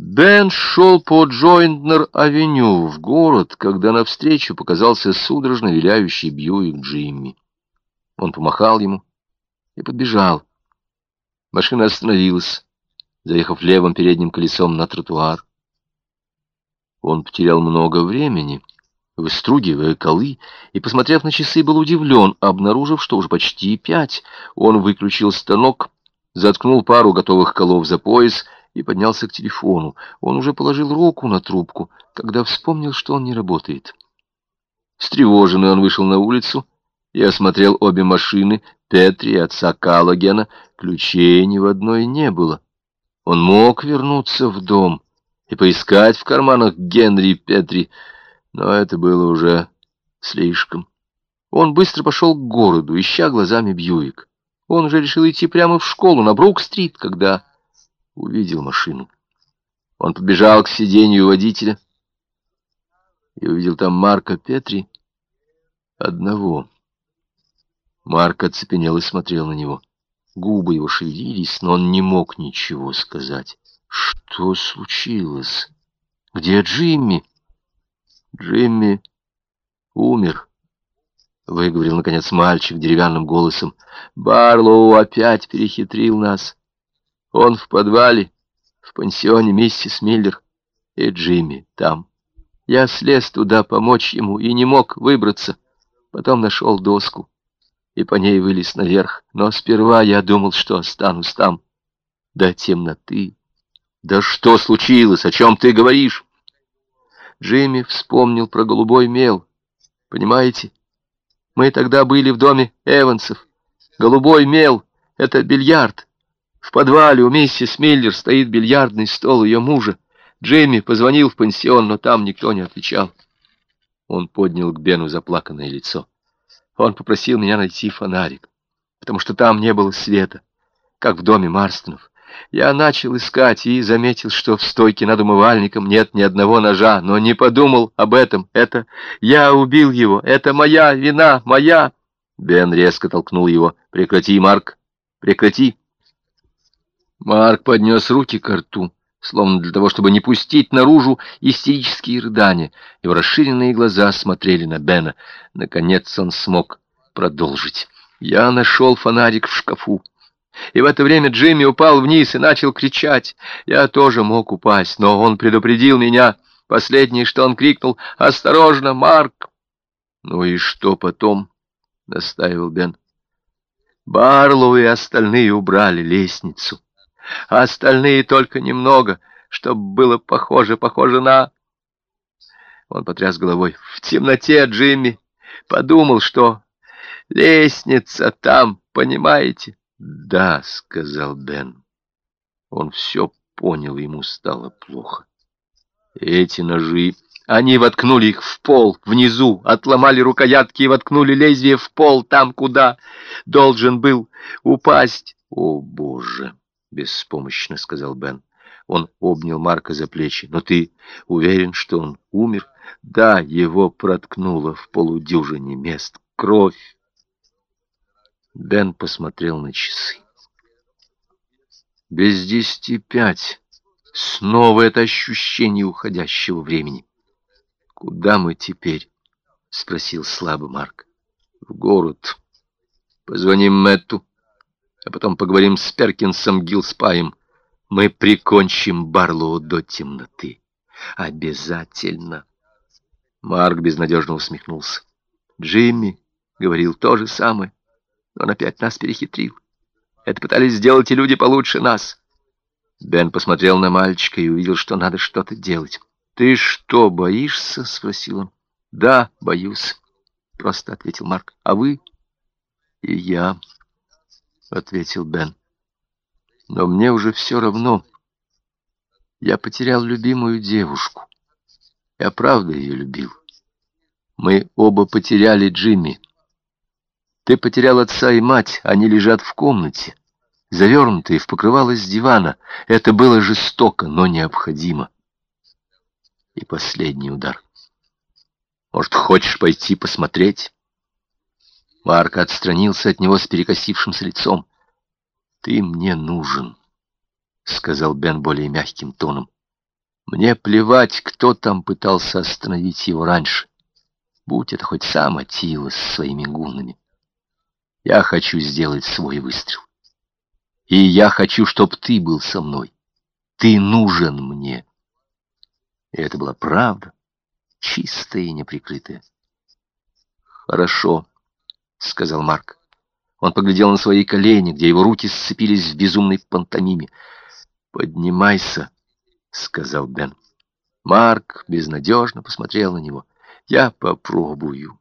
Бен шел по Джойнтнер-авеню в город, когда навстречу показался судорожно виляющий Бьюик Джимми. Он помахал ему и подбежал. Машина остановилась, заехав левым передним колесом на тротуар. Он потерял много времени, выстругивая колы, и, посмотрев на часы, был удивлен, обнаружив, что уже почти пять. Он выключил станок, заткнул пару готовых колов за пояс и поднялся к телефону. Он уже положил руку на трубку, когда вспомнил, что он не работает. Встревоженный он вышел на улицу и осмотрел обе машины, Петри и отца Каллогена. Ключей ни в одной не было. Он мог вернуться в дом и поискать в карманах Генри Петри, но это было уже слишком. Он быстро пошел к городу, ища глазами Бьюик. Он уже решил идти прямо в школу на Брук-стрит, когда увидел машину. Он побежал к сиденью водителя и увидел там Марка Петри одного. Марк оцепенел и смотрел на него. Губы его шевелились, но он не мог ничего сказать. Что случилось? Где Джимми? Джимми умер, выговорил, наконец, мальчик деревянным голосом. Барлоу опять перехитрил нас. Он в подвале, в пансионе миссис Миллер и Джимми там. Я слез туда помочь ему и не мог выбраться. Потом нашел доску и по ней вылез наверх. Но сперва я думал, что останусь там до темноты. Да что случилось? О чем ты говоришь? Джимми вспомнил про голубой мел. Понимаете? Мы тогда были в доме Эвансов. Голубой мел — это бильярд. В подвале у миссис Миллер стоит бильярдный стол ее мужа. Джимми позвонил в пансион, но там никто не отвечал. Он поднял к Бену заплаканное лицо. Он попросил меня найти фонарик, потому что там не было света, как в доме Марстонов. Я начал искать и заметил, что в стойке над умывальником нет ни одного ножа, но не подумал об этом. Это я убил его, это моя вина, моя. Бен резко толкнул его. Прекрати, Марк, прекрати. Марк поднес руки к рту, словно для того, чтобы не пустить наружу истерические рыдания. Его расширенные глаза смотрели на Бена. Наконец он смог продолжить. «Я нашел фонарик в шкафу. И в это время Джимми упал вниз и начал кричать. Я тоже мог упасть, но он предупредил меня. Последнее, что он крикнул, «Осторожно, Марк!» «Ну и что потом?» — настаивал Бен. Барлоу и остальные убрали лестницу а остальные только немного, чтобы было похоже, похоже на... Он потряс головой. В темноте Джимми подумал, что лестница там, понимаете? Да, сказал Бен. Он все понял, ему стало плохо. Эти ножи... Они воткнули их в пол, внизу, отломали рукоятки и воткнули лезвие в пол, там, куда должен был упасть. О, Боже! — беспомощно сказал Бен. Он обнял Марка за плечи. «Но ты уверен, что он умер?» «Да, его проткнуло в полудюжине мест. Кровь!» Бен посмотрел на часы. «Без десяти пять. Снова это ощущение уходящего времени. Куда мы теперь?» — спросил слабый Марк. «В город. Позвоним Мэтту а потом поговорим с Перкинсом Гилспаем. Мы прикончим Барлоу до темноты. Обязательно. Марк безнадежно усмехнулся. Джимми говорил то же самое, но он опять нас перехитрил. Это пытались сделать и люди получше нас. Бен посмотрел на мальчика и увидел, что надо что-то делать. «Ты что, боишься?» — спросил он. «Да, боюсь», — просто ответил Марк. «А вы?» «И я». — ответил Бен. «Но мне уже все равно. Я потерял любимую девушку. Я правда ее любил. Мы оба потеряли Джимми. Ты потерял отца и мать, они лежат в комнате, завернутые в покрывало с дивана. Это было жестоко, но необходимо. И последний удар. Может, хочешь пойти посмотреть?» Марк отстранился от него с перекосившимся лицом. «Ты мне нужен», — сказал Бен более мягким тоном. Мне плевать, кто там пытался остановить его раньше. Будь это хоть сам Атила с своими гуннами. Я хочу сделать свой выстрел. И я хочу, чтоб ты был со мной. Ты нужен мне. И это была правда, чистая и неприкрытая. «Хорошо», — сказал Марк. Он поглядел на свои колени, где его руки сцепились в безумной пантомиме. «Поднимайся», — сказал Бен. Марк безнадежно посмотрел на него. «Я попробую».